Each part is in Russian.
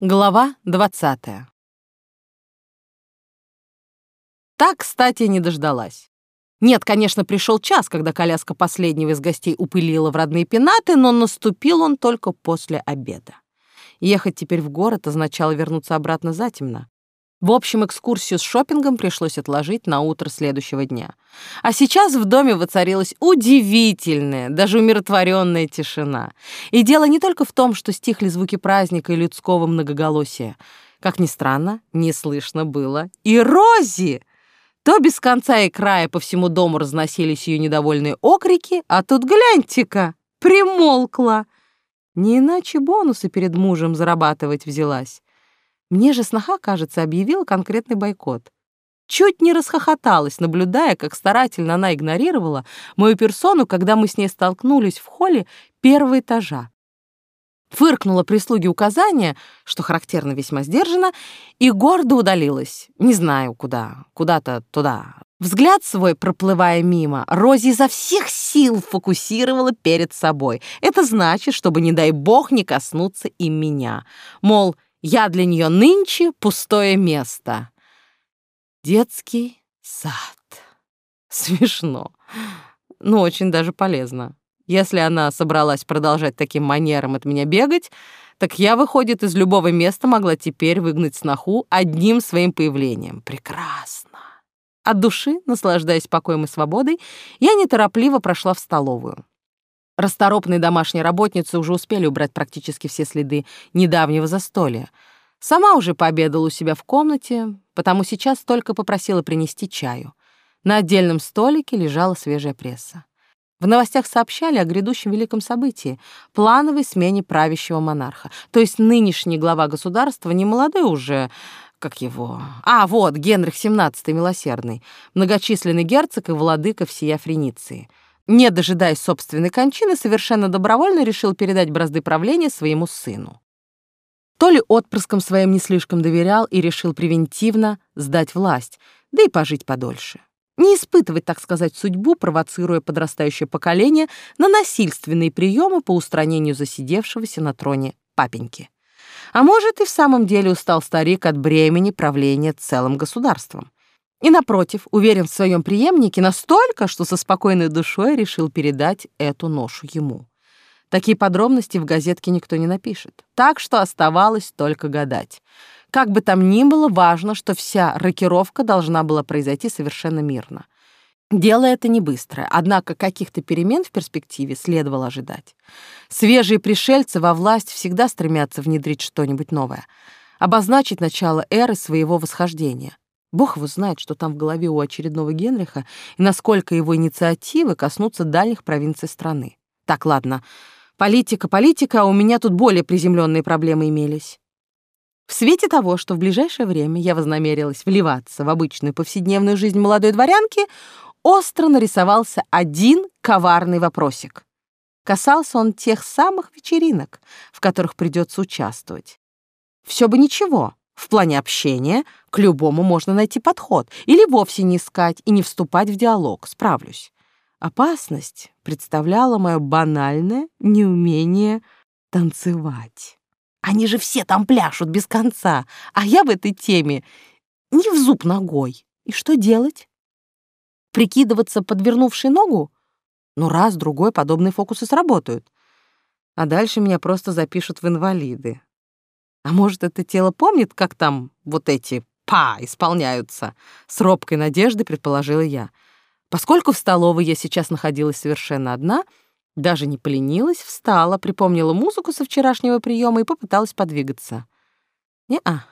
Глава 20. Так, кстати, не дождалась. Нет, конечно, пришел час, когда коляска последнего из гостей упылила в родные пенаты, но наступил он только после обеда. Ехать теперь в город означало вернуться обратно затемно. В общем, экскурсию с шопингом пришлось отложить на утро следующего дня. А сейчас в доме воцарилась удивительная, даже умиротворенная тишина. И дело не только в том, что стихли звуки праздника и людского многоголосия. Как ни странно, не слышно было и Рози. То без конца и края по всему дому разносились ее недовольные окрики, а тут гляньте-ка, примолкла. Не иначе бонусы перед мужем зарабатывать взялась. Мне же сноха, кажется, объявила конкретный бойкот. Чуть не расхохоталась, наблюдая, как старательно она игнорировала мою персону, когда мы с ней столкнулись в холле первого этажа. Фыркнула прислуги указания, что характерно весьма сдержанно, и гордо удалилась. Не знаю куда, куда-то туда. Взгляд свой, проплывая мимо, Рози изо всех сил фокусировала перед собой. Это значит, чтобы, не дай бог, не коснуться и меня. Мол, я для нее нынче пустое место. Детский сад. Смешно, но очень даже полезно. Если она собралась продолжать таким манером от меня бегать, так я, выходит, из любого места могла теперь выгнать сноху одним своим появлением. Прекрасно. От души, наслаждаясь покоем и свободой, я неторопливо прошла в столовую. Расторопные домашние работницы уже успели убрать практически все следы недавнего застолья. Сама уже пообедала у себя в комнате, потому сейчас только попросила принести чаю. На отдельном столике лежала свежая пресса. В новостях сообщали о грядущем великом событии — плановой смене правящего монарха. То есть нынешний глава государства не молодой уже, как его... А, вот, Генрих XVII Милосердный, многочисленный герцог и владыка всея Френиции — не дожидаясь собственной кончины, совершенно добровольно решил передать бразды правления своему сыну. То ли отпрыском своим не слишком доверял и решил превентивно сдать власть, да и пожить подольше. Не испытывать, так сказать, судьбу, провоцируя подрастающее поколение на насильственные приемы по устранению засидевшегося на троне папеньки. А может, и в самом деле устал старик от бремени правления целым государством. И, напротив, уверен в своем преемнике настолько, что со спокойной душой решил передать эту ношу ему. Такие подробности в газетке никто не напишет, так что оставалось только гадать. Как бы там ни было, важно, что вся рокировка должна была произойти совершенно мирно. Дело это не быстрое, однако каких-то перемен в перспективе следовало ожидать. Свежие пришельцы во власть всегда стремятся внедрить что-нибудь новое, обозначить начало эры своего восхождения. Бог его знает, что там в голове у очередного Генриха и насколько его инициативы коснутся дальних провинций страны. Так, ладно, политика, политика, а у меня тут более приземленные проблемы имелись. В свете того, что в ближайшее время я вознамерилась вливаться в обычную повседневную жизнь молодой дворянки, остро нарисовался один коварный вопросик. Касался он тех самых вечеринок, в которых придется участвовать. Все бы ничего, в плане общения к любому можно найти подход или вовсе не искать и не вступать в диалог, справлюсь. Опасность представляла мое банальное неумение танцевать. Они же все там пляшут без конца, а я в этой теме не в зуб ногой. И что делать? Прикидываться подвернувшей ногу? Ну, раз-другой подобные фокусы сработают. А дальше меня просто запишут в инвалиды. А может, это тело помнит, как там вот эти «па» исполняются? С робкой надеждой предположила я. Поскольку в столовой я сейчас находилась совершенно одна, даже не поленилась, встала, припомнила музыку со вчерашнего приема и попыталась подвигаться. Не-а,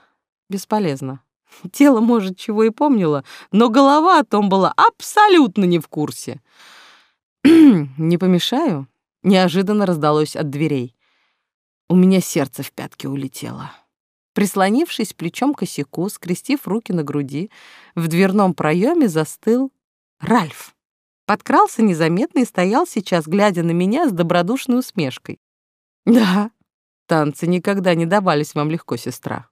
бесполезно. Тело, может, чего и помнило, но голова о том была абсолютно не в курсе. «Не помешаю?» — неожиданно раздалось от дверей. У меня сердце в пятки улетело. Прислонившись плечом к косяку, скрестив руки на груди, в дверном проеме застыл Ральф. Подкрался незаметно и стоял сейчас, глядя на меня с добродушной усмешкой. «Да, танцы никогда не давались вам легко, сестра».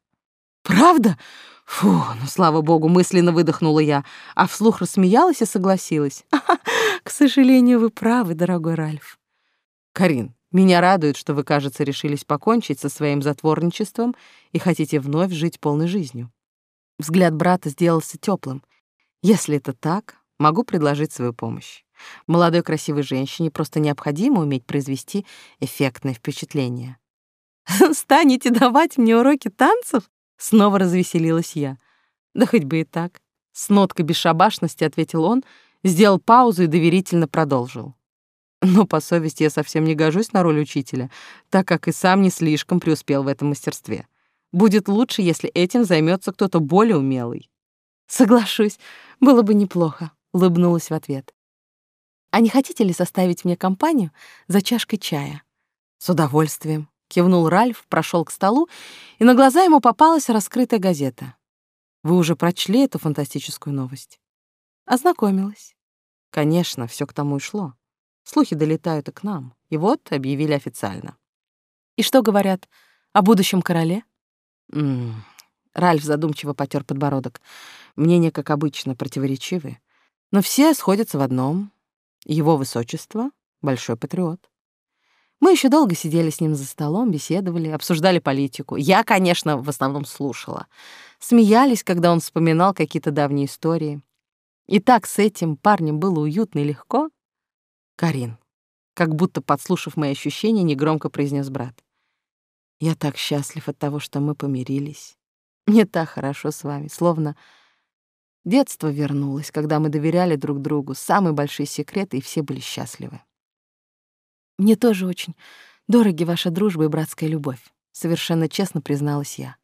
«Правда? Фу, ну, слава богу, мысленно выдохнула я, а вслух рассмеялась и согласилась. «К сожалению, вы правы, дорогой Ральф». «Карин, Меня радует, что вы, кажется, решились покончить со своим затворничеством и хотите вновь жить полной жизнью. Взгляд брата сделался теплым. Если это так, могу предложить свою помощь. Молодой красивой женщине просто необходимо уметь произвести эффектное впечатление. «Станете давать мне уроки танцев?» Снова развеселилась я. «Да хоть бы и так». С ноткой бесшабашности ответил он, сделал паузу и доверительно продолжил. Но по совести я совсем не гожусь на роль учителя, так как и сам не слишком преуспел в этом мастерстве. Будет лучше, если этим займется кто-то более умелый. Соглашусь, было бы неплохо, улыбнулась в ответ. А не хотите ли составить мне компанию за чашкой чая? С удовольствием, кивнул Ральф, прошел к столу, и на глаза ему попалась раскрытая газета. Вы уже прочли эту фантастическую новость? Ознакомилась. Конечно, все к тому и шло. Слухи долетают и к нам. И вот объявили официально. И что говорят о будущем короле? М -м. Ральф задумчиво потер подбородок. Мнения, как обычно, противоречивые. Но все сходятся в одном. Его высочество — большой патриот. Мы еще долго сидели с ним за столом, беседовали, обсуждали политику. Я, конечно, в основном слушала. Смеялись, когда он вспоминал какие-то давние истории. И так с этим парнем было уютно и легко. Карин, как будто подслушав мои ощущения, негромко произнес брат. Я так счастлив от того, что мы помирились. Мне так хорошо с вами, словно Детство вернулось, когда мы доверяли друг другу, самые большие секреты, и все были счастливы. Мне тоже очень дороги ваша дружба и братская любовь, совершенно честно призналась я.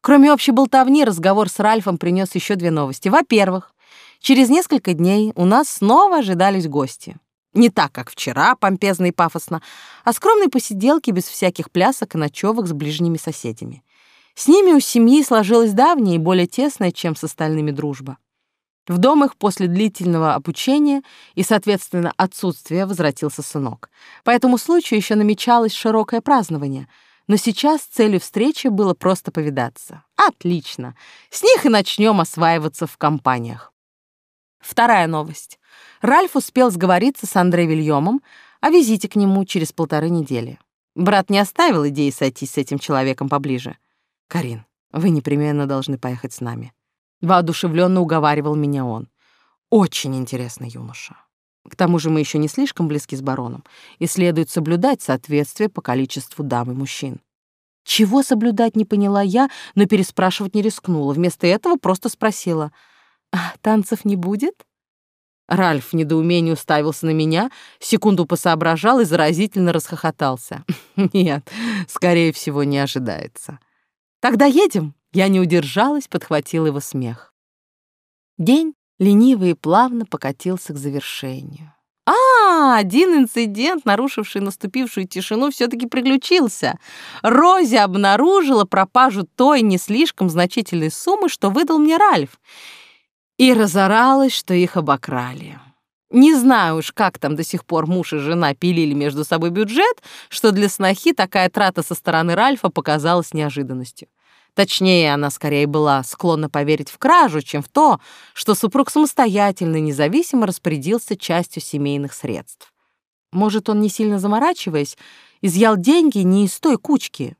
Кроме общей болтовни, разговор с Ральфом принес еще две новости. Во-первых, через несколько дней у нас снова ожидались гости. Не так, как вчера, помпезно и пафосно, а скромные посиделки без всяких плясок и ночевок с ближними соседями. С ними у семьи сложилась давняя и более тесная, чем с остальными дружба. В дом их после длительного обучения и, соответственно, отсутствия возвратился сынок. По этому случаю еще намечалось широкое празднование, но сейчас целью встречи было просто повидаться. Отлично. С них и начнем осваиваться в компаниях. Вторая новость. Ральф успел сговориться с Андре Вильомом о визите к нему через полторы недели. Брат не оставил идеи сойтись с этим человеком поближе. «Карин, вы непременно должны поехать с нами», — воодушевленно уговаривал меня он. «Очень интересный юноша. К тому же мы еще не слишком близки с бароном, и следует соблюдать соответствие по количеству дам и мужчин». Чего соблюдать, не поняла я, но переспрашивать не рискнула. Вместо этого просто спросила, «А танцев не будет?» Ральф в недоумении уставился на меня, секунду посоображал и заразительно расхохотался. «Нет, скорее всего, не ожидается». «Тогда едем!» Я не удержалась, подхватил его смех. День лениво и плавно покатился к завершению. А, один инцидент, нарушивший наступившую тишину, все-таки приключился. Рози обнаружила пропажу той не слишком значительной суммы, что выдал мне Ральф, и разоралась, что их обокрали. Не знаю уж, как там до сих пор муж и жена пилили между собой бюджет, что для снохи такая трата со стороны Ральфа показалась неожиданностью. Точнее, она скорее была склонна поверить в кражу, чем в то, что супруг самостоятельно и независимо распорядился частью семейных средств. Может, он, не сильно заморачиваясь, изъял деньги не из той кучки.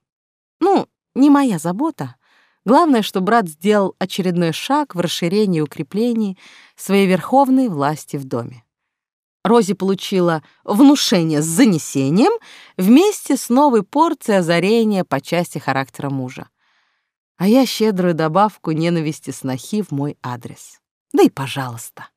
Ну, не моя забота. Главное, что брат сделал очередной шаг в расширении и укреплении своей верховной власти в доме. Рози получила внушение с занесением вместе с новой порцией озарения по части характера мужа а я щедрую добавку ненависти снохи в мой адрес. Да и пожалуйста.